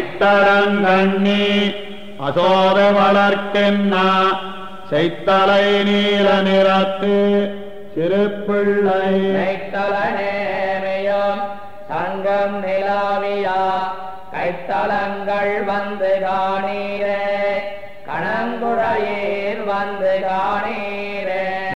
மைத்தடங்கண்ணி அசோத வளர்க்கென்னா செய்தலை நீல நிறத்து சிறுப்பிள்ளை கைத்தலனேமியும் சங்கம் நிலாவியா கைத்தலங்கள் வந்து காணீரே கணங்குழையீர் வந்து காணீர்.